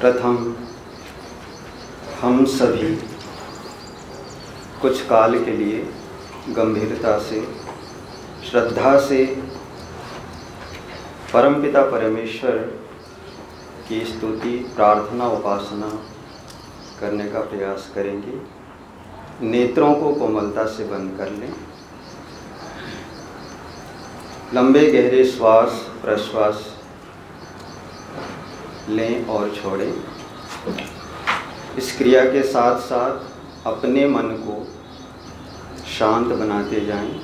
प्रथम हम सभी कुछ काल के लिए गंभीरता से, श्रद्धा से परमपिता परमेश्वर की स्तुति, प्रार्थना, उपासना करने का प्रयास करेंगे। नेत्रों को कोमलता से बंद कर लें। लंबे गहरे श्वास, प्रश्वास लें और छोड़ें। इस क्रिया के साथ साथ अपने मन को शांत बनाते जाएँ।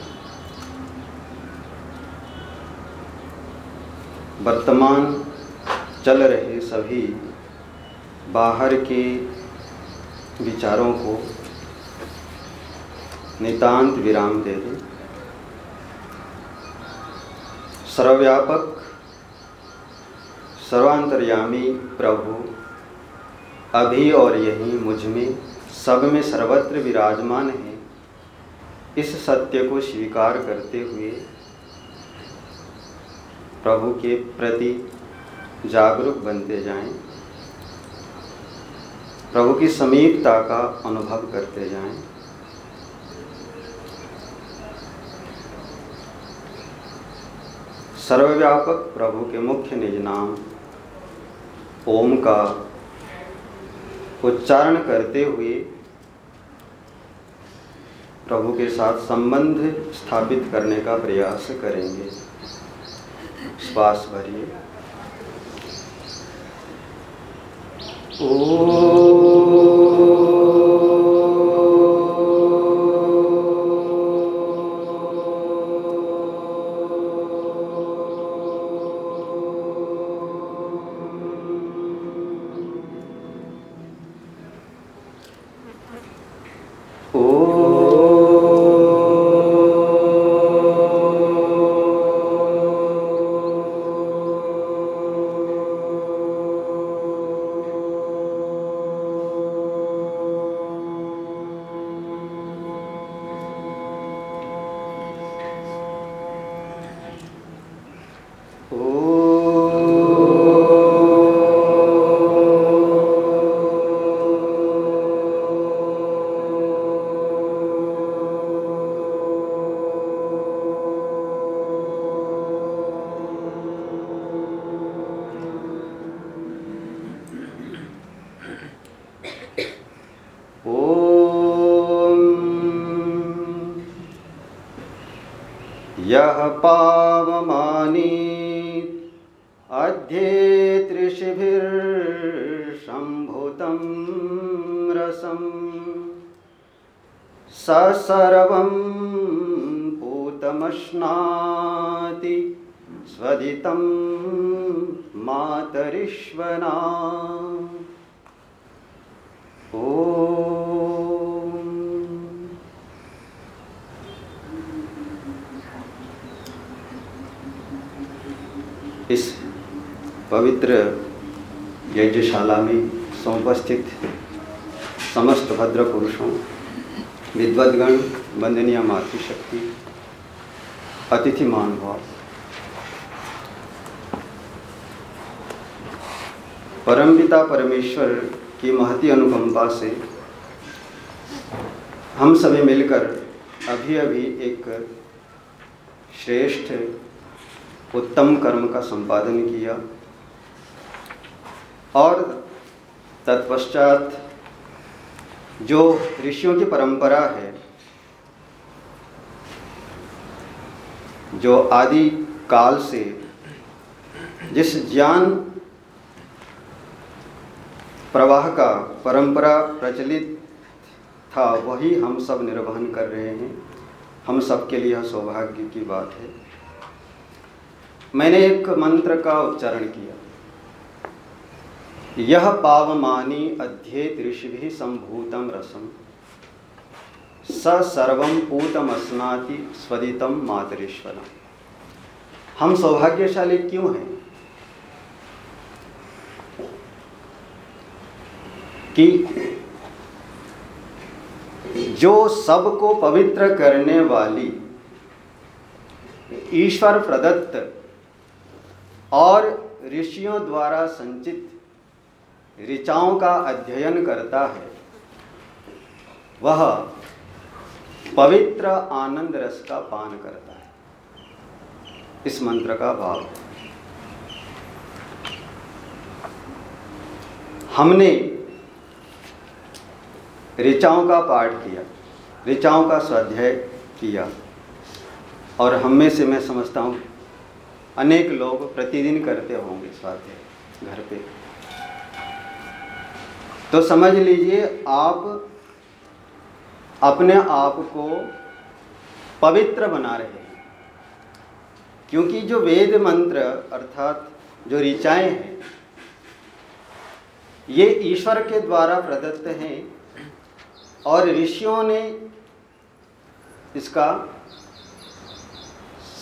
वर्तमान चल रहे सभी बाहर के विचारों को नितांत विराम दे दें। सर्वव्यापक सर्वांतर्यामी प्रभु अभी और यहीं मुझमें सब में सर्वत्र विराजमान है इस सत्य को स्वीकार करते हुए प्रभु के प्रति जागरूक बनते जाएँ, प्रभु की समीपता का अनुभव करते जाएँ। सर्वव्यापक प्रभु के मुख्य निज नाम ओम का उच्चारण करते हुए प्रभु के साथ संबंध स्थापित करने का प्रयास करेंगे। श्वास भरिए। ओ यः पावमानी अध्येतृषिभिर्सम्भुतं रसं स सर्वं पूतमश्नाति स्वदितं मातरिश्वना पवित्र यज्ञशाला में समुपस्थित समस्त भद्र पुरुषों विद्वद्गण, वंदनीय मातृशक्ति अतिथि महानुभाव परमपिता परमेश्वर की महती अनुकंपा से हम सभी मिलकर अभी अभी एक श्रेष्ठ, उत्तम कर्म का संपादन किया। और तत्पश्चात जो ऋषियों की परंपरा है, जो आदि काल से जिस ज्ञान प्रवाह का परंपरा प्रचलित था, वही हम सब निर्वहन कर रहे हैं। हम सब के लिए सौभाग्य की बात है। मैंने एक मंत्र का उच्चारण किया। यह पावमानी अध्येत ऋषि संभूतम रसम स सर्व पूतम स्नाति स्वदितम मातरेश्वर हम सौभाग्यशाली क्यों हैं? कि जो सबको पवित्र करने वाली ईश्वर प्रदत्त और ऋषियों द्वारा संचित ऋचाओं का अध्ययन करता है। वह पवित्र आनंद रस का पान करता है। इस मंत्र का भाव हमने ऋचाओं का पाठ किया, ऋचाओं का स्वाध्याय किया, और हम में से मैं समझता हूँ, अनेक लोग प्रतिदिन करते होंगे स्वाध्याय घर पे। तो समझ लीजिए, आप अपने आप को पवित्र बना रहे हैं। क्योंकि जो वेद मंत्र, अर्थात जो ऋचाएँ हैं, ये ईश्वर के द्वारा प्रदत्त हैं और ऋषियों ने इसका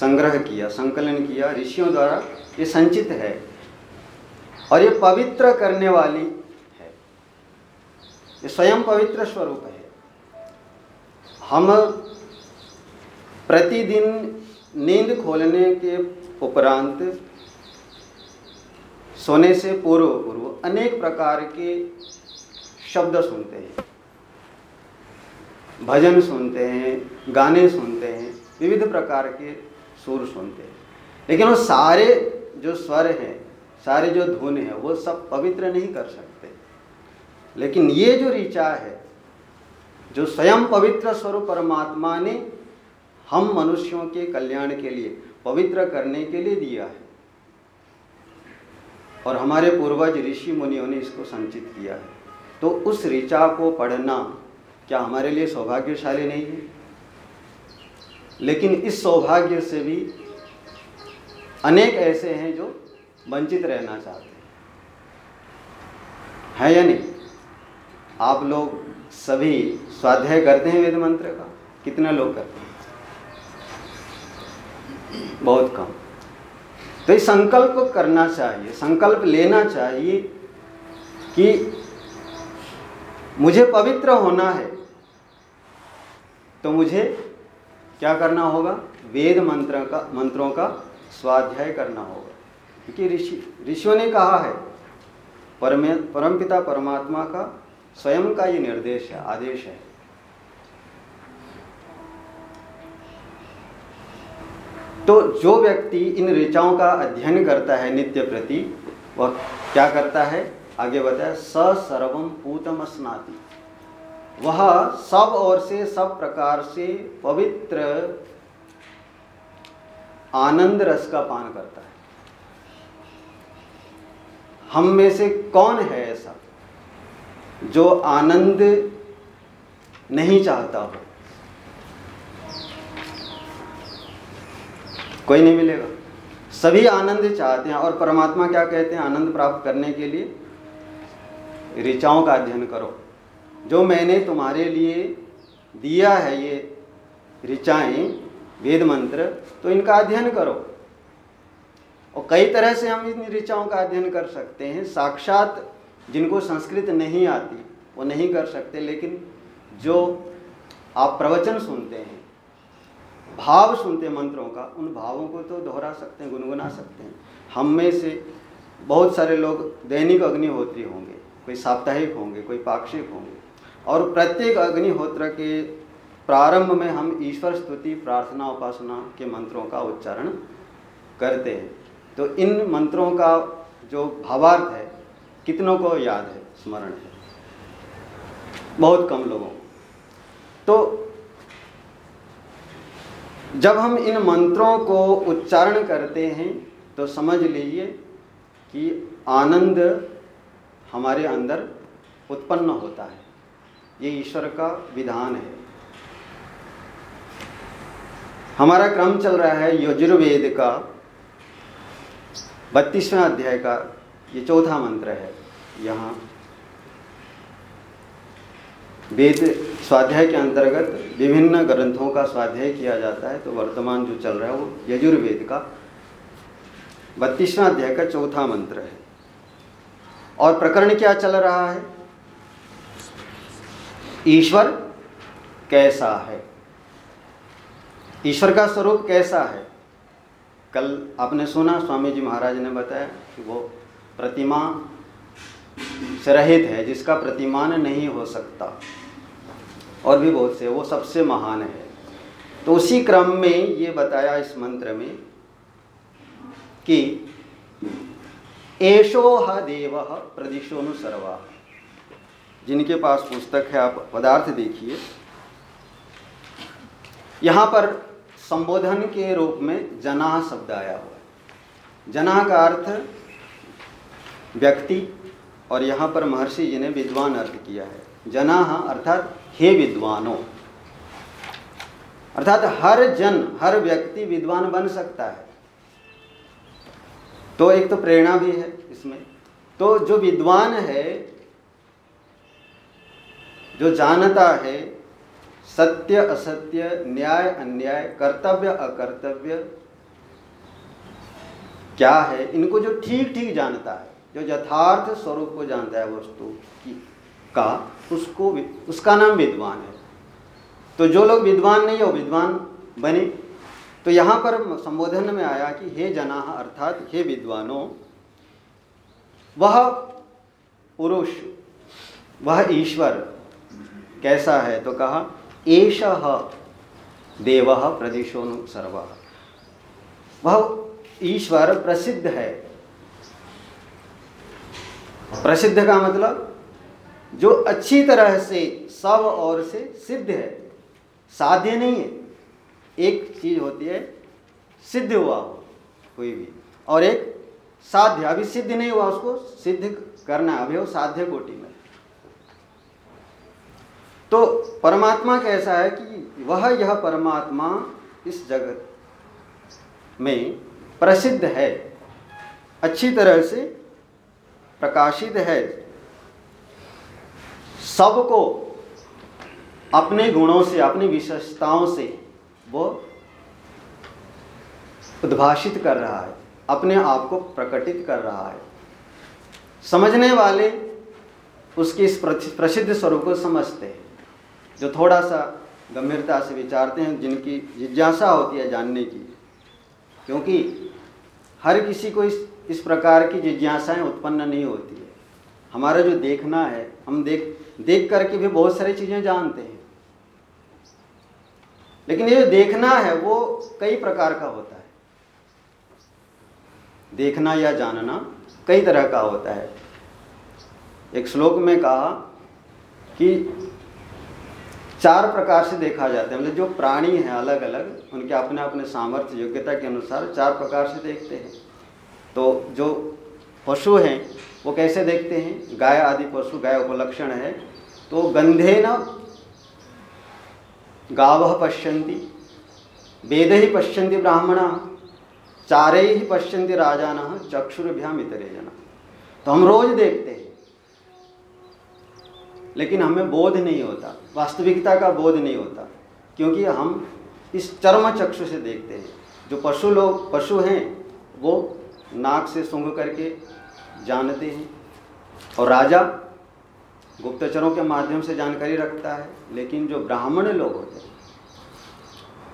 संग्रह किया, संकलन किया, ऋषियों द्वारा ये संचित है। और ये पवित्र करने वाली ये स्वयं पवित्र स्वरूप है। हम प्रतिदिन नींद खोलने के उपरांत सोने से पूर्व पूर्व अनेक प्रकार के शब्द सुनते हैं। भजन सुनते हैं, गाने सुनते हैं, विविध प्रकार के सुर सुनते हैं। लेकिन वो सारे जो स्वर हैं, सारे जो धुन हैं, वो सब पवित्र नहीं कर सकते। लेकिन ये जो ऋचा है, जो स्वयं पवित्र स्वरूप परमात्मा ने हम मनुष्यों के कल्याण के लिए, पवित्र करने के लिए दिया है। और हमारे पूर्वज ऋषि मुनियों ने इसको संचित किया है। तो उस ऋचा को पढ़ना क्या हमारे लिए सौभाग्यशाली नहीं है? लेकिन इस सौभाग्य से भी अनेक ऐसे हैं जो वंचित रहना चाहते हैं। है या नहीं? आप लोग सभी स्वाध्याय करते हैं वेद मंत्र का? कितने लोग करते हैं? बहुत कम। तो ये संकल्प करना चाहिए, संकल्प लेना चाहिए कि मुझे पवित्र होना है तो मुझे क्या करना होगा? वेद मंत्र का, मंत्रों का स्वाध्याय करना होगा। क्योंकि ऋषि, ऋषियों ने कहा है, परम, परमपिता परमात्मा का स्वयं का ये निर्देश है, आदेश है। तो जो व्यक्ति इन ऋचाओं का अध्ययन करता है नित्य प्रति, वह क्या करता है? आगे बताया स सर्वम पूतम स्नाति। वह सब ओर से, सब प्रकार से पवित्र आनंद रस का पान करता है। हम में से कौन है ऐसा? जो आनंद नहीं चाहता हो। कोई नहीं मिलेगा। सभी आनंद चाहते हैं और परमात्मा क्या कहते हैं? आनंद प्राप्त करने के लिए ऋचाओं का अध्ययन करो। जो मैंने तुम्हारे लिए दिया है ये ऋचाएँ, वेद मंत्र तो इनका अध्ययन करो। और कई तरह से हम इन ऋचाओं का अध्ययन कर सकते हैं। साक्षात जिनको संस्कृत नहीं आती, वो नहीं कर सकते, लेकिन जो आप प्रवचन सुनते हैं, भाव सुनते हैं मंत्रों का, उन भावों को तो दोहरा सकते हैं, गुनगुना सकते हैं। हम में से बहुत सारे लोग दैनिक अग्निहोत्री होंगे, कोई साप्ताहिक होंगे, कोई पाक्षिक होंगे। और प्रत्येक अग्निहोत्र के प्रारंभ में हम ईश्वर स्तुति, प्रार्थना, उपासना के मंत्रों का उच्चारण करते हैं। तो इन मंत्रों का जो भावार्थ है कितनों को याद है, स्मरण है? बहुत कम लोगों तो जब हम इन मंत्रों को उच्चारण करते हैं तो समझ लीजिए कि आनंद हमारे अंदर उत्पन्न होता है। ये ईश्वर का विधान है। हमारा क्रम चल रहा है यजुर्वेद का बत्तीसवें अध्याय का। ये चौथा मंत्र है। यहाँ वेद स्वाध्याय के अंतर्गत विभिन्न ग्रंथों का स्वाध्याय किया जाता है तो वर्तमान जो चल रहा है वो यजुर्वेद का बत्तीसवें अध्याय का चौथा मंत्र है। और प्रकरण क्या चल रहा है? ईश्वर कैसा है? ईश्वर का स्वरूप कैसा है? कल आपने सुना, स्वामी जी महाराज ने बताया कि वो प्रतिमा से रहित है, जिसका प्रतिमान नहीं हो सकता। और भी बहुत से, वो सबसे महान है। तो उसी क्रम में ये बताया इस मंत्र में कि एशो ह देव प्रदिशोनु सर्वा। जिनके पास पुस्तक है, आप पदार्थ देखिए। यहाँ पर संबोधन के रूप में जना शब्द आया हुआ है। जना का अर्थ व्यक्ति और यहाँ पर महर्षि जी ने विद्वान अर्थ किया है। जना अर्थात हे विद्वानों, अर्थात हर जन, हर व्यक्ति विद्वान बन सकता है। तो एक तो प्रेरणा भी है इसमें। तो जो विद्वान है, जो जानता है, सत्य, असत्य, न्याय, अन्याय, कर्तव्य, अकर्तव्य, क्या है, इनको जो ठीक ठीक जानता है जो यथार्थ स्वरूप को जानता है वस्तु की, का, उसको उसका नाम विद्वान है। तो जो लोग विद्वान नहीं है विद्वान बने। तो यहाँ पर संबोधन में आया कि हे जना, अर्थात हे विद्वानों, वह पुरुष, वह ईश्वर कैसा है? तो कहा, एष देव प्रदेशोनु सर्व। वह ईश्वर प्रसिद्ध है। प्रसिद्ध का मतलब जो अच्छी तरह से सब और से सिद्ध है। साध्य नहीं है। एक चीज़ होती है, सिद्ध हुआ हो कोई भी। और एक साध्य, अभी सिद्ध नहीं हुआ उसको, सिद्ध करना अभी वो साध्य कोटि में। तो परमात्मा कैसा है कि वह यह परमात्मा इस जगत में प्रसिद्ध है। अच्छी तरह से प्रकाशित है। सबको अपने गुणों से, अपनी विशेषताओं से वो उद्भाषित कर रहा है, अपने आप को प्रकटित कर रहा है। समझने वाले उसके इस प्रसिद्ध स्वरूप को समझते हैं, जो थोड़ा सा गंभीरता से विचारते हैं, जिनकी जिज्ञासा होती है जानने की। क्योंकि हर किसी को इस इस प्रकार की जिज्ञासाएँ उत्पन्न नहीं होती है। हमारा जो देखना है, हम देख देख करके भी बहुत सारी चीज़ें जानते हैं। लेकिन ये जो देखना है, वो कई प्रकार का होता है। देखना या जानना कई तरह का होता है। एक श्लोक में कहा कि चार प्रकार से देखा जाता है। मतलब जो प्राणी हैं अलग अलग उनके अपने अपने सामर्थ्य, योग्यता के अनुसार चार प्रकार से देखते हैं। तो जो पशु हैं, वो कैसे देखते हैं? गाय आदि पशु, गाय उपलक्षण है। तो गंधे न गाव पश्यंती वेद ही पश्यंती ब्राह्मण, चारे ही पश्यंती राजान, चक्षुर्भ्याम इतरे जना। तो हम रोज देखते हैं। लेकिन हमें बोध नहीं होता। वास्तविकता का बोध नहीं होता। क्योंकि हम इस चर्म चक्षु से देखते हैं। जो पशु लोग, पशु हैं, वो नाक से सूंघ करके जानते हैं। और राजा गुप्तचरों के माध्यम से जानकारी रखता है, लेकिन जो ब्राह्मण लोग होते हैं,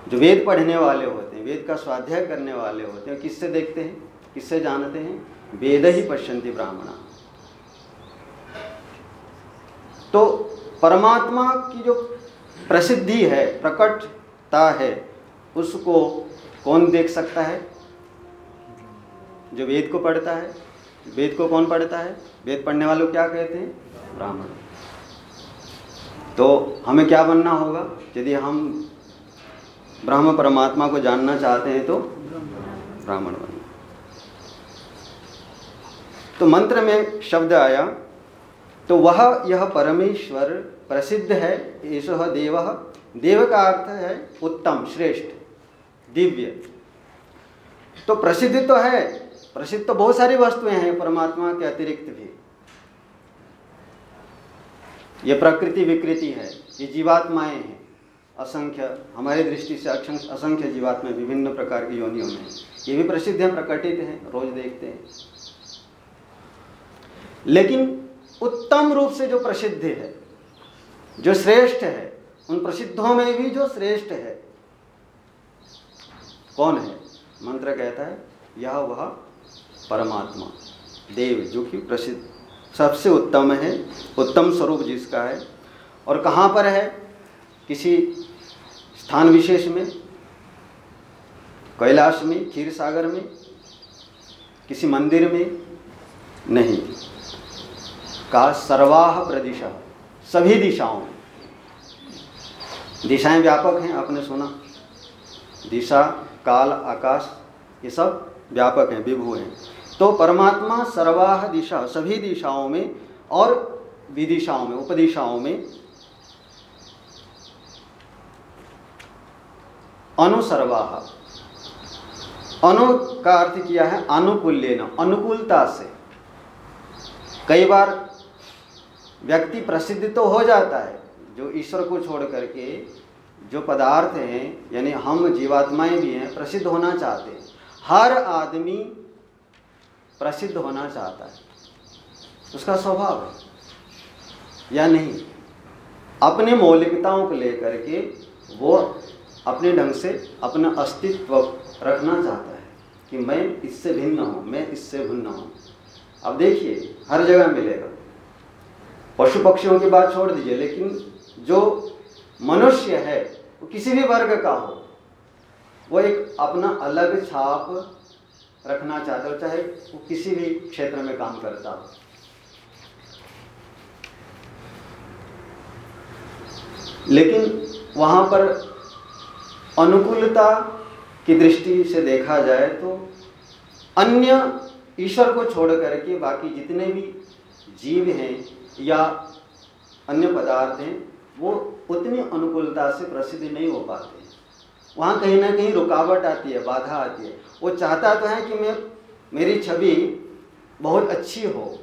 जो वेद पढ़ने वाले होते हैं, वेद का स्वाध्याय करने वाले होते हैं, किससे देखते हैं? किससे जानते हैं? वेद ही पश्यंती ब्राह्मणा। तो परमात्मा की जो प्रसिद्धि है, प्रकटता है, उसको कौन देख सकता है? जो वेद को पढ़ता है, वेद को कौन पढ़ता है? वेद पढ़ने वालों क्या कहते हैं? ब्राह्मण। तो हमें क्या बनना होगा? यदि हम ब्रह्म परमात्मा को जानना चाहते हैं तो ब्राह्मण बनना तो मंत्र में शब्द आया तो वह यह परमेश्वर प्रसिद्ध है ईश देव। देव का अर्थ है उत्तम, श्रेष्ठ, दिव्य। तो प्रसिद्ध तो है प्रसिद्ध तो बहुत सारी वस्तुएँ हैं, परमात्मा के अतिरिक्त भी। ये प्रकृति विकृति है, ये जीवात्माएँ हैं। असंख्य, हमारी दृष्टि से असंख्य जीवात्मा विभिन्न प्रकार की योनियों में ये भी प्रसिद्ध है, प्रकटित है, रोज देखते हैं। लेकिन उत्तम रूप से जो प्रसिद्ध है, जो श्रेष्ठ है, उन प्रसिद्धों में भी जो श्रेष्ठ है, कौन है? मंत्र कहता है, यह वह परमात्मा। देव, जो कि प्रसिद्ध, सबसे उत्तम है, उत्तम स्वरूप जिसका है, और कहाँ पर है? किसी स्थान विशेष में? कैलाश में क्षीर सागर में? किसी मंदिर में? नहीं। का सर्वाह प्रदिशा, सभी दिशाओं में। दिशाएँ व्यापक हैं, आपने सुना। दिशा, काल, आकाश, ये सब व्यापक हैं, विभु हैं। तो परमात्मा सर्वाह दिशा, सभी दिशाओं में और विदिशाओं में, उपदिशाओं में अनुसर्वाह। अनु का अर्थ किया है अनुकूल्य अनुकूलता से। कई बार व्यक्ति प्रसिद्ध तो हो जाता है, जो ईश्वर को छोड़ करके जो पदार्थ हैं, यानी हम जीवात्माएँ भी हैं, प्रसिद्ध होना चाहते हैं। हर आदमी प्रसिद्ध होना चाहता है। उसका स्वभाव है। या नहीं? अपने मौलिकताओं को लेकर के वो अपने ढंग से अपना अस्तित्व रखना चाहता है कि मैं इससे भिन्न हूँ, मैं इससे भिन्न हूँ। अब देखिए, हर जगह मिलेगा। पशु पक्षियों की बात छोड़ दीजिए, लेकिन जो मनुष्य है, वो किसी भी वर्ग का हो, वो एक अपना अलग छाप रखना चाहता हो चाहे वो किसी भी क्षेत्र में काम करता हो। लेकिन वहाँ पर अनुकूलता की दृष्टि से देखा जाए तो अन्य ईश्वर को छोड़ करके बाकी जितने भी जीव हैं या अन्य पदार्थ हैं, वो उतनी अनुकूलता से प्रसिद्ध नहीं हो पाते। वहाँ कहीं ना कहीं रुकावट आती है, बाधा आती है। वो चाहता तो है कि मैं, मेरी छवि बहुत अच्छी हो।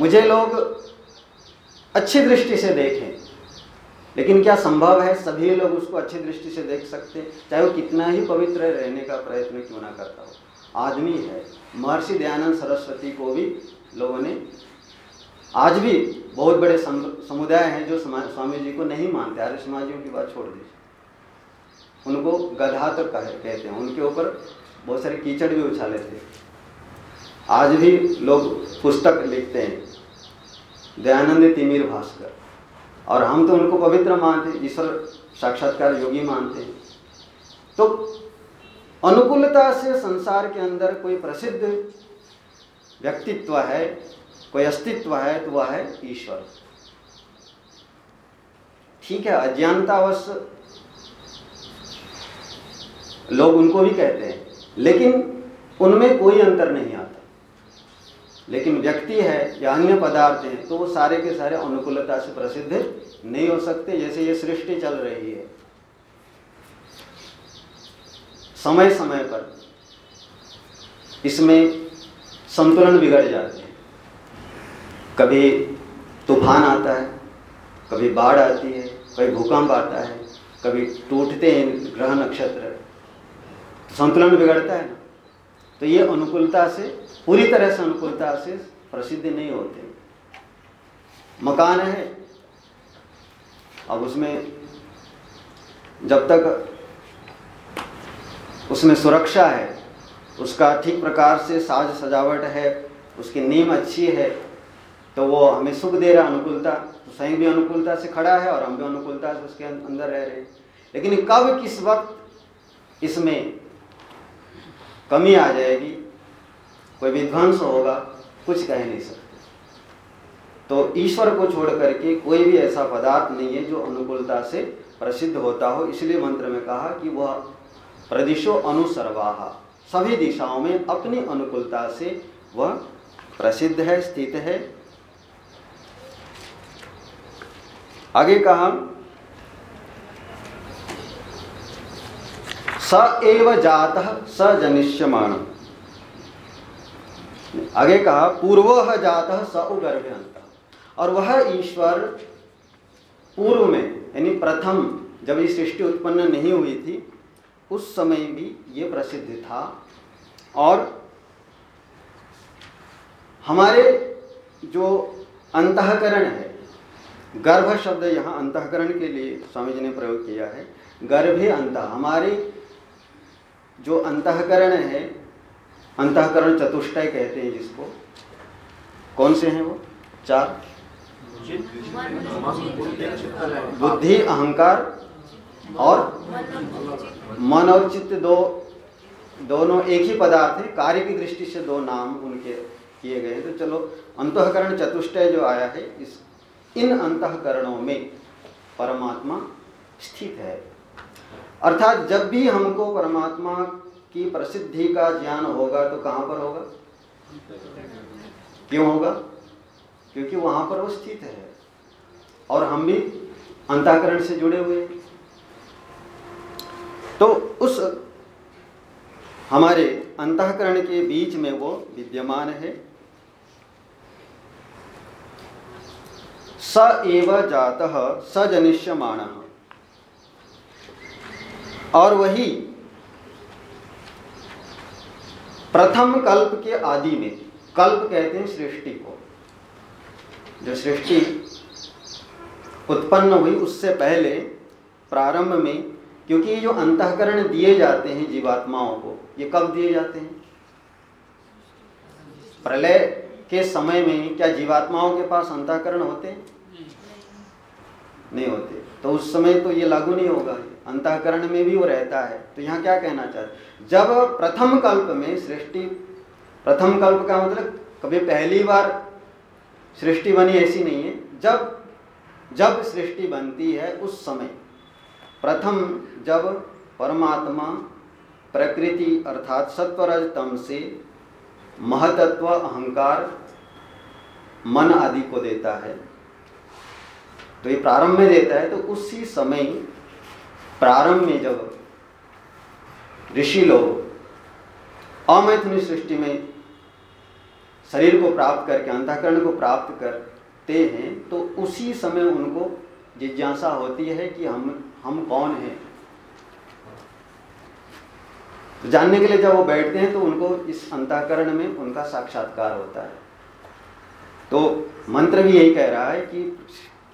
मुझे लोग अच्छी दृष्टि से देखें। लेकिन क्या संभव है सभी लोग उसको अच्छी दृष्टि से देख सकते हैं? चाहे वो कितना ही पवित्र रहने का प्रयत्न क्यों ना करता हो। आदमी है। महर्षि दयानंद सरस्वती को भी लोगों ने, आज भी बहुत बड़े समुदाय हैं जो स्वामी जी को नहीं मानते। आर्य समाजियों की बात छोड़ दीजिए। उनको गधा तो कहते हैं। उनके ऊपर बहुत सारे कीचड़ भी उछाले थे आज भी लोग पुस्तक लिखते हैं। दयानंद तिमिर भास्कर। और हम तो उनको पवित्र मानते ईश्वर साक्षात्कार योगी मानते हैं। तो अनुकूलता से संसार के अंदर कोई प्रसिद्ध व्यक्तित्व है, कोई अस्तित्व है तो वह है ईश्वर। ठीक है, अज्ञानतावश लोग उनको भी कहते हैं, लेकिन उनमें कोई अंतर नहीं आता। लेकिन व्यक्ति है या अन्य पदार्थ हैं तो वो सारे के सारे अनुकूलता से प्रसिद्ध नहीं हो सकते, जैसे ये सृष्टि चल रही है। समय समय पर इसमें संतुलन बिगड़ जाते हैं। कभी तूफ़ान आता है, कभी बाढ़ आती है, कभी भूकंप आता है, कभी टूटते हैं ग्रह नक्षत्र। संतुलन बिगड़ता है ना। तो ये अनुकूलता से, पूरी तरह से अनुकूलता से प्रसिद्ध नहीं होते। मकान है। अब उसमें, जब तक उसमें सुरक्षा है, उसका ठीक प्रकार से साज सजावट है, उसकी नींव अच्छी है तो वो हमें सुख दे रहा अनुकूलता। तो स्वयं भी अनुकूलता से खड़ा है और हम भी अनुकूलता से उसके अंदर रह रहे हैं। लेकिन कब, किस वक्त इसमें कमी आ जाएगी, कोई विध्वंस होगा, कुछ कह नहीं सकते। तो ईश्वर को छोड़ करके कोई भी ऐसा पदार्थ नहीं है जो अनुकूलता से प्रसिद्ध होता हो। इसलिए मंत्र में कहा कि वह प्रदिशो अनुसर्वाहा। सभी दिशाओं में अपनी अनुकूलता से वह प्रसिद्ध है, स्थित है। आगे कहा स एव जात स जनिष्यमाण। आगे कहा, पूर्व जात स उगर्भ्यंत और वह ईश्वर पूर्व में, यानी प्रथम, जब ये सृष्टि उत्पन्न नहीं हुई थी, उस समय भी ये प्रसिद्ध था। और हमारे जो अंतकरण है, गर्भ शब्द यहाँ अंतकरण के लिए स्वामी जी ने प्रयोग किया है। गर्भे अंत, हमारे जो अंतकरण है, अंतकरण चतुष्टय कहते हैं जिसको। कौन से हैं वो? चार। बुद्धि, अहंकार और मन और चित्त दो, दोनों एक ही पदार्थ है। कार्य की दृष्टि से दो नाम उनके किए गए हैं। तो चलो, अंतकरण चतुष्टय जो आया है, इस इन अंतकरणों में परमात्मा स्थित है। अर्थात जब भी हमको परमात्मा की प्रसिद्धि का ज्ञान होगा तो कहाँ पर होगा? क्यों होगा? क्योंकि वहाँ पर वो स्थित है। और हम भी अंताकरण से जुड़े हुए तो उस हमारे अंतकरण के बीच में वो विद्यमान है। स एव जात स जनिष्यमाण और वही प्रथम कल्प के आदि में, कल्प कहते हैं सृष्टि को। जो सृष्टि उत्पन्न हुई उससे पहले प्रारंभ में, क्योंकि ये जो अंतकरण दिए जाते हैं जीवात्माओं को, ये कब दिए जाते हैं? प्रलय के समय में क्या जीवात्माओं के पास अंतकरण होते हैं? नहीं होते। तो उस समय तो ये लागू नहीं होगा। अंतकरण में भी वो रहता है। तो यहाँ क्या कहना चाहते जब प्रथम कल्प में सृष्टि, प्रथम कल्प का मतलब कभी पहली बार सृष्टि बनी ऐसी नहीं है। जब जब सृष्टि बनती है उस समय, प्रथम जब परमात्मा प्रकृति अर्थात सत्वरज तम से महतत्व, अहंकार, मन आदि को देता है। तो ये प्रारंभ में देता है तो उसी समय प्रारंभ में जब ऋषि लोग अमैथुनी सृष्टि में शरीर को प्राप्त करके, अंतकरण को प्राप्त करते हैं तो उसी समय उनको जिज्ञासा होती है कि हम हम कौन हैं। तो जानने के लिए जब वो बैठते हैं तो उनको इस अंतकरण में उनका साक्षात्कार होता है। तो मंत्र भी यही कह रहा है कि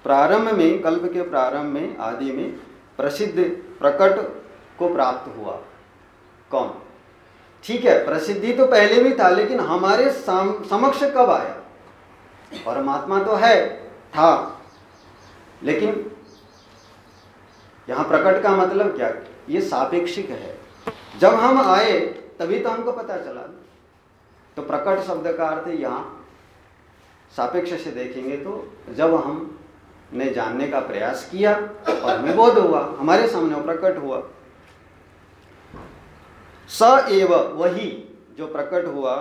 प्रारंभ में, कल्प के प्रारंभ में, आदि में प्रसिद्ध प्रकट को प्राप्त हुआ। कौन? ठीक है, प्रसिद्धि तो पहले भी था, लेकिन हमारे समक्ष कब आया? परमात्मा तो है, था। लेकिन यहाँ प्रकट का मतलब क्या? ये सापेक्षिक है। जब हम आए, तभी तो हमको पता चला। तो प्रकट शब्द का अर्थ यहाँ सापेक्ष से देखेंगे तो जब हम ने जानने का प्रयास किया और हमें बोध हुआ, हमारे सामने प्रकट हुआ। स एव वही जो प्रकट हुआ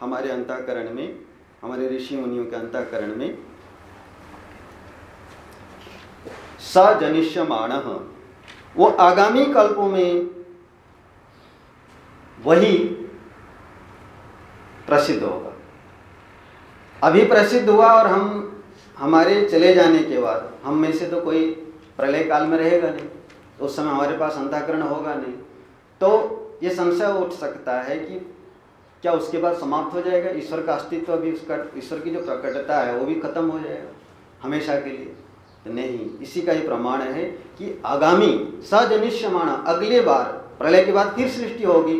हमारे अंतकरण में, हमारे ऋषि मुनियों के अंतकरण में, स जनिष्यमाण। वो आगामी कल्पों में वही प्रसिद्ध होगा। अभी प्रसिद्ध हुआ और हम हमारे चले जाने के बाद हम में से तो कोई प्रलय काल में रहेगा नहीं तो उस समय हमारे पास अंताकरण होगा नहीं। तो ये संशय उठ सकता है कि क्या उसके बाद समाप्त हो जाएगा? ईश्वर का अस्तित्व भी उसका, ईश्वर की जो प्रकटता है, वो भी खत्म हो जाएगा हमेशा के लिए। तो नहीं, इसी का ही प्रमाण है कि आगामी सजनिष्यमाणा अगले बार प्रलय के बाद फिर सृष्टि होगी।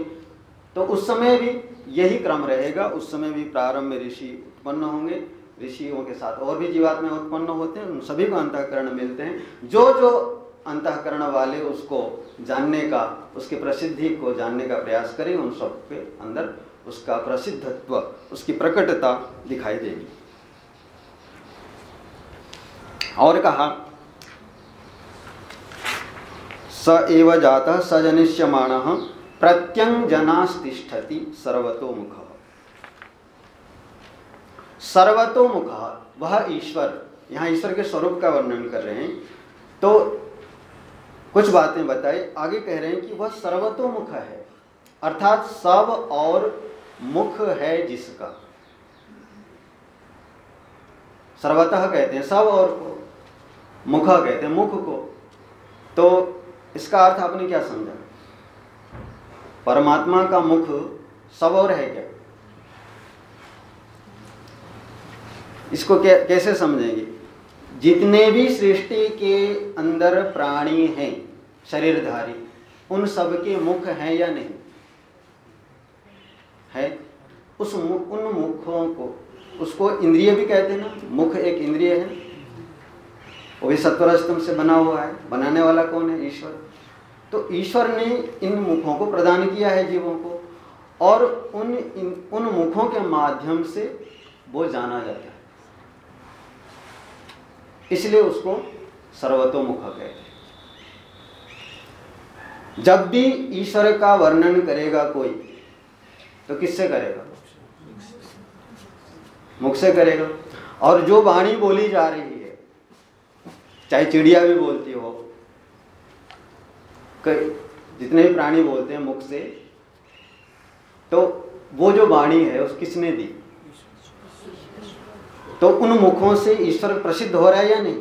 तो उस समय भी यही क्रम रहेगा, उस समय भी प्रारंभ ऋषि उत्पन्न होंगे। ऋषियों के साथ और भी जीवात्मा उत्पन्न होते हैं, उन सभी को अंतकरण मिलते हैं। जो जो अंतकरण वाले उसको जानने का, उसकी प्रसिद्धि को जानने का प्रयास करें, उन सब के अंदर उसका प्रसिद्धत्व, उसकी प्रकटता दिखाई देगी। और कहा, स एव जाता सजनिष्यमाण प्रत्यंजनास्तिष्ठति सर्वतोमुख। सर्वतोमुख, वह ईश्वर। यहाँ ईश्वर के स्वरूप का वर्णन कर रहे हैं। तो कुछ बातें बताई आगे कह रहे हैं कि वह सर्वतोमुख है। अर्थात सब और मुख है जिसका। सर्वतः कहते हैं सब और को। मुख कहते हैं मुख को। तो इसका अर्थ आपने क्या समझा? परमात्मा का मुख सब और है क्या? इसको कैसे समझेंगे? जितने भी सृष्टि के अंदर प्राणी हैं, शरीरधारी, उन सब के मुख हैं या नहीं? है? उस उन मुखों को, उसको इंद्रिय भी कहते हैं ना? मुख एक इंद्रिय है। वो भी सत्वरस्तम से बना हुआ है। बनाने वाला कौन है? ईश्वर। तो ईश्वर ने इन मुखों को प्रदान किया है जीवों को, और उन इन, उन मुखों के माध्यम से वो जाना जाता है। इसलिए उसको सर्वतोमुख कहते हैं। जब भी ईश्वर का वर्णन करेगा कोई तो किससे करेगा? मुख से करेगा। और जो वाणी बोली जा रही है, चाहे चिड़िया भी बोलती हो, कई जितने भी प्राणी बोलते हैं मुख से तो वो जो वाणी है, उस किसने दी? तो उन मुखों से ईश्वर प्रसिद्ध हो रहा है या नहीं?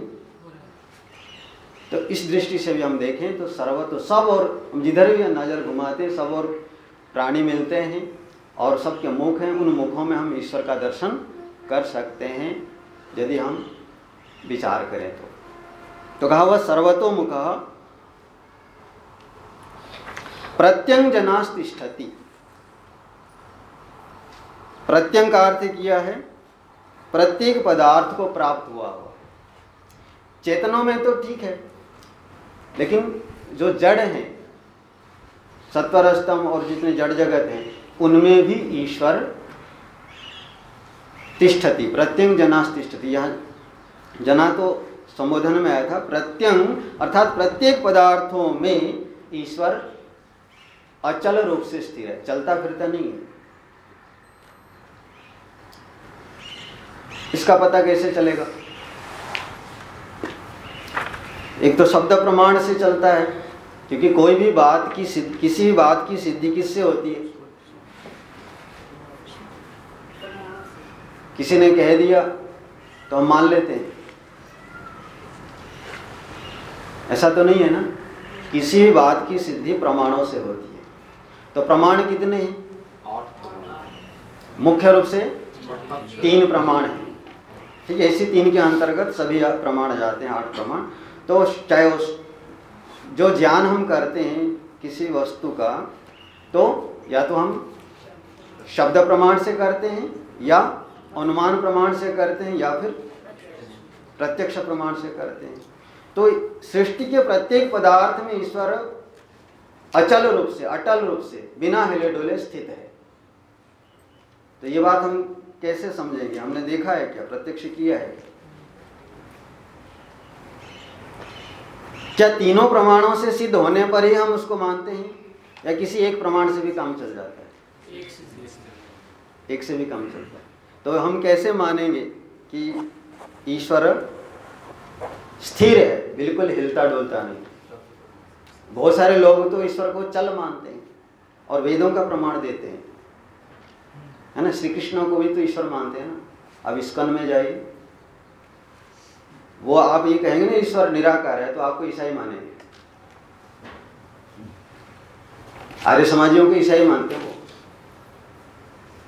तो इस दृष्टि से भी हम देखें तो सर्व तो सब और हम जिधर भी नज़र घुमाते सब और प्राणी मिलते हैं और सबके मुख हैं, उन मुखों में हम ईश्वर का दर्शन कर सकते हैं, यदि हम विचार करें तो। तो कहा वह सर्वतोमुख प्रत्यंग जनास्तिष्ठति। प्रत्यंग का अर्थ किया है प्रत्येक पदार्थ को प्राप्त हुआ हुआ चेतनों में तो ठीक है, लेकिन जो जड़ हैं सत्वरस्तम और जितने जड़ जगत हैं, उनमें भी ईश्वर तिष्ठति, प्रत्यंग जनास तिष्ठति। यहाँ जना तो संबोधन में आया था, प्रत्यंग अर्थात प्रत्येक पदार्थों में ईश्वर अचल रूप से स्थिर है, चलता फिरता नहीं है। इसका पता कैसे चलेगा? एक तो शब्द प्रमाण से चलता है क्योंकि कोई भी बात की किसी भी बात की सिद्धि किससे होती है? किसी ने कह दिया तो हम मान लेते हैं। ऐसा तो नहीं है ना? किसी भी बात की सिद्धि प्रमाणों से होती है। तो प्रमाण कितने हैं? मुख्य रूप से तीन प्रमाण हैं। ठीक है, इसी तीन के अंतर्गत सभी प्रमाण जाते हैं, आठ प्रमाण। तो चाहे उस, जो ज्ञान हम करते हैं किसी वस्तु का तो या तो हम शब्द प्रमाण से करते हैं, या अनुमान प्रमाण से करते हैं, या फिर प्रत्यक्ष प्रमाण से करते हैं। तो सृष्टि के प्रत्येक पदार्थ में ईश्वर अचल रूप से, अटल रूप से, बिना हिले डोले स्थित है। तो ये बात हम कैसे समझेंगे? हमने देखा है क्या? प्रत्यक्ष किया है। क्या तीनों प्रमाणों से सिद्ध होने पर ही हम उसको मानते हैं? या किसी एक प्रमाण से भी काम चल जाता है? एक से भी काम चलता है। तो हम कैसे मानेंगे कि ईश्वर स्थिर है? बिल्कुल हिलता डुलता नहीं। बहुत सारे लोग तो ईश्वर को चल मानते हैं और वेदों का प्रमाण देते हैं। है ना? श्री कृष्ण को भी तो ईश्वर मानते हैं ना। अब स्कन में जाइए। वो आप ये कहेंगे ना, ईश्वर निराकार है तो आपको ईसाई मानेंगे। आर्य समाजियों को ईसाई मानते हैं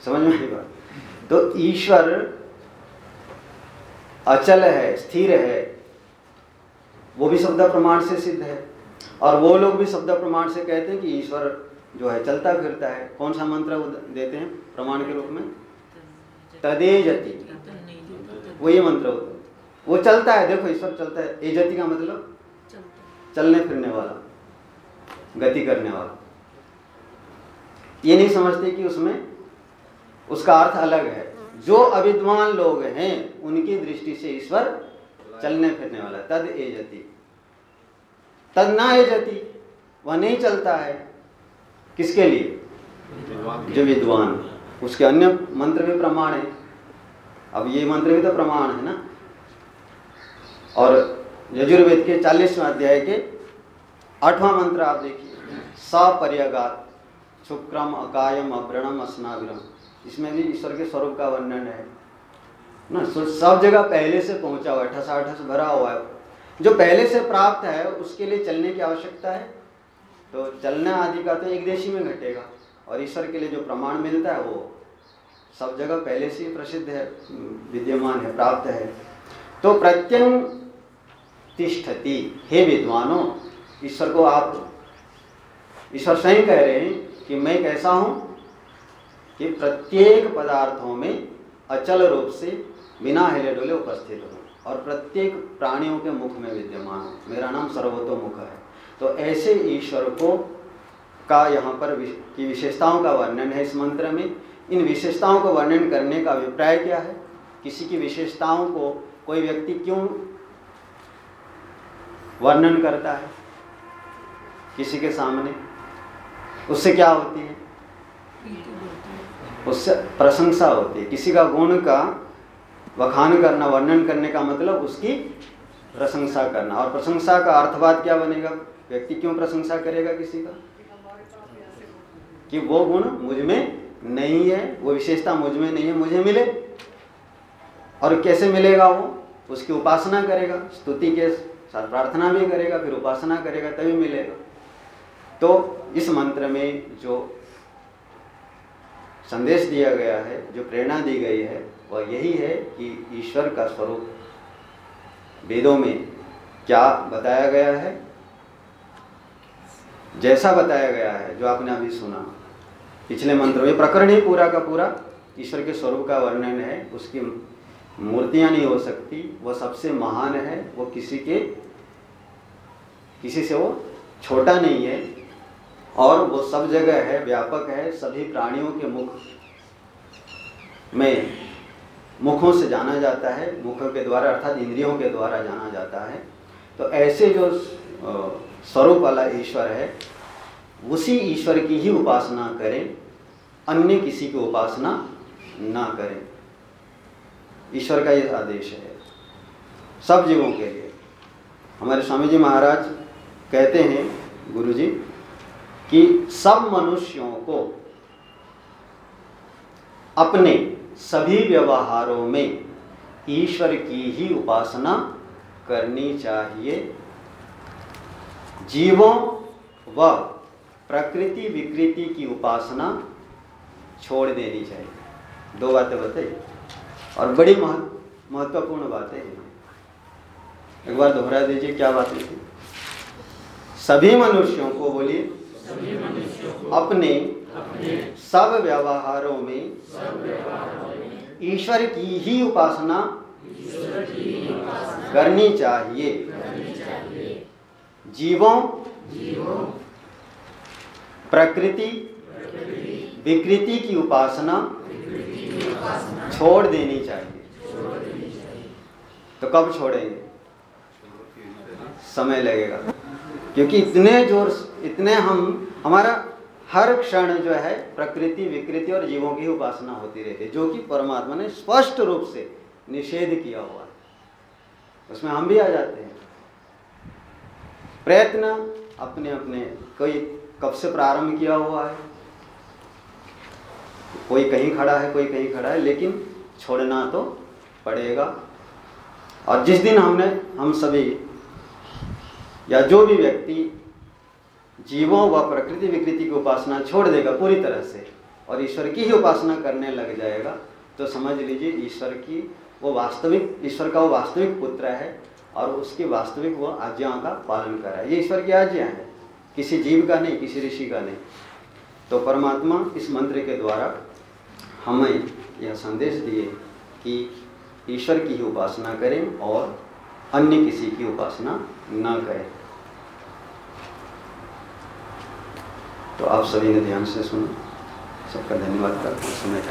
समझ में बात? तो ईश्वर अचल है, स्थिर है, वो भी शब्द प्रमाण से सिद्ध है। और वो लोग भी शब्द प्रमाण से कहते हैं कि ईश्वर जो है चलता फिरता है। कौन सा मंत्र देते हैं प्रमाण के रूप में? तदे जति। वो ये मंत्र होता है। वो चलता है देखो ईश्वर चलता है। एजति का मतलब? चलने फिरने वाला गति करने वाला। ये नहीं समझते कि उसमें उसका अर्थ अलग है। जो अविद्वान लोग हैं उनकी दृष्टि से ईश्वर चलने फिरने वाला तद एजति तद ना एजति वह नहीं चलता है। किसके लिए? जो विद्वान। उसके अन्य मंत्र भी प्रमाण है। अब ये मंत्र भी तो प्रमाण है ना? और यजुर्वेद के चालीसवें अध्याय के आठवां मंत्र आप देखिए। सपर्यगात शुक्रम अकायम अभ्रणम अस्नाविरम। इसमें भी ईश्वर के स्वरूप का वर्णन है। ना सब जगह पहले से पहुँचा हुआ है ठसाठस भरा हुआ है। जो पहले से प्राप्त है उसके लिए चलने की आवश्यकता है। तो चलना आदि का तो एक देशी में घटेगा। और ईश्वर के लिए जो प्रमाण मिलता है, वो सब जगह पहले से प्रसिद्ध है, विद्यमान है, प्राप्त है। तो प्रत्यंग तिष्ठति। हे विद्वानों, ईश्वर को आप ईश्वर स्वयं कह रहे हैं कि मैं कैसा हूँ कि प्रत्येक पदार्थों में अचल रूप से बिना हिले डोले उपस्थित हो और प्रत्येक प्राणियों के मुख में विद्यमान हो। मेरा नाम सर्वतोमुख है। तो ऐसे ईश्वर को का यहाँ पर की विशेषताओं का वर्णन है इस मंत्र में। इन विशेषताओं को वर्णन करने का अभिप्राय क्या है? किसी की विशेषताओं को कोई व्यक्ति क्यों वर्णन करता है? किसी के सामने? उससे क्या होती है? उससे प्रशंसा होती है। किसी का गुण का वखान करना, वर्णन करने का मतलब उसकी प्रशंसा करना। और प्रशंसा का अर्थवाद क्या बनेगा? व्यक्ति क्यों प्रशंसा करेगा किसी का? कि वो गुण मुझमें नहीं है, वो विशेषता मुझमें नहीं है, मुझे मिले। और कैसे मिलेगा वो? उसकी उपासना करेगा, स्तुति के साथ प्रार्थना भी करेगा, फिर उपासना करेगा, तभी मिलेगा। तो इस मंत्र में जो संदेश दिया गया है, जो प्रेरणा दी गई है, वह यही है कि ईश्वर का स्वरूप वेदों में क्या बताया गया है? जैसा बताया गया है, जो आपने अभी सुना। पिछले मंत्र में प्रकरण ही पूरा का पूरा ईश्वर के स्वरूप का वर्णन है। उसकी मूर्तियाँ नहीं हो सकती। वह सबसे महान है। वो किसी के, किसी से वो छोटा नहीं है। और वो सब जगह है, व्यापक है। सभी प्राणियों के मुख में मुखों से जाना जाता है। मुखों के द्वारा, अर्थात इंद्रियों के द्वारा जाना जाता है। तो ऐसे जो स्वरूप वाला ईश्वर है, उसी ईश्वर की ही उपासना करें, अन्य किसी की उपासना ना करें। ईश्वर का यह आदेश है, सब जीवों के लिए। हमारे स्वामी जी महाराज कहते हैं गुरु जी कि सब मनुष्यों को अपने सभी व्यवहारों में ईश्वर की ही उपासना करनी चाहिए। जीवों व प्रकृति विकृति की उपासना छोड़ देनी चाहिए। दो बातें बताइए और बड़ी महत्वपूर्ण बातें हैं। एक बार दोहरा दीजिए क्या बातें थी? सभी मनुष्यों को बोलिए। अपने, सब व्यवहारों में ईश्वर की ही उपासना करनी चाहिए। जीवों प्रकृति विकृति की उपासना छोड़ देनी चाहिए। तो कब छोड़ेंगे? समय लगेगा। क्योंकि इतने ज़ोर इतने हम हमारा हर क्षण जो है प्रकृति विकृति और जीवों की उपासना होती रहती है जो कि परमात्मा ने स्पष्ट रूप से निषेध किया हुआ है। उसमें हम भी आ जाते हैं। प्रयत्न अपने अपने कोई कब से प्रारंभ किया हुआ है। कोई कहीं खड़ा है, कोई कहीं खड़ा है, लेकिन छोड़ना तो पड़ेगा। और जिस दिन हमने, हम सभी या जो भी व्यक्ति जीवों व प्रकृति विकृति की उपासना छोड़ देगा पूरी तरह से और ईश्वर की ही उपासना करने लग जाएगा तो समझ लीजिए ईश्वर की वो वास्तविक, ईश्वर का वो वास्तविक पुत्र है। और उसकी वास्तविक वो आज्ञाओं का पालन कर रहा है। ये ईश्वर की आज्ञा है। किसी जीव का नहीं, किसी ऋषि का नहीं। तो परमात्मा इस मंत्र के द्वारा हमें यह संदेश दिए कि ईश्वर की ही उपासना करें और अन्य किसी की उपासना न करें। तो आप सभी ने ध्यान से सुना। सबका धन्यवाद करता हूँ। समय